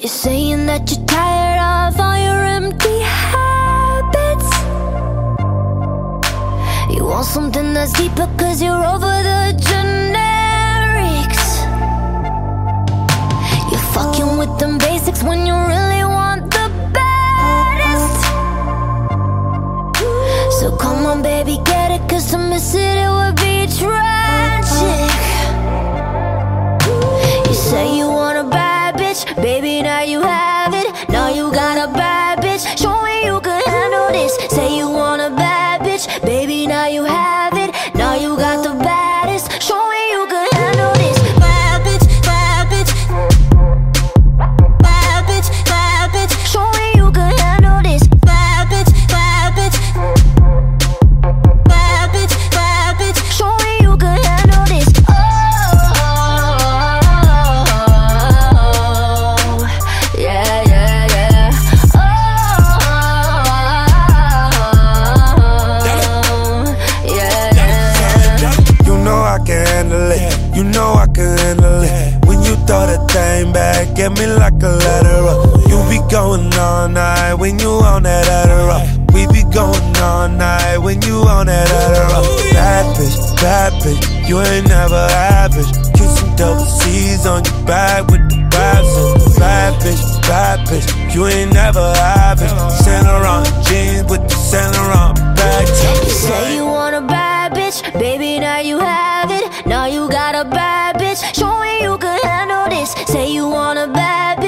You're saying that you're tired of all your empty habits. You want something that's deeper cause you're over the generics. You're fucking with them basics when you really want the baddest. So come on, baby, get it, cause to miss it, it You know I can handle it. When you throw that thing back, get me like a letter You be going all night when you on that Adderall. We be going all night when you on that Adderall. Bad bitch, bad bitch, you ain't never average. Kissing double C's on your back with the vibes. Bad bitch, bad bitch, you ain't never average. Her on jeans with the center on back. You say you want Baby, now you have it. Now you got a bad bitch. Show me you can handle this. Say you want a bad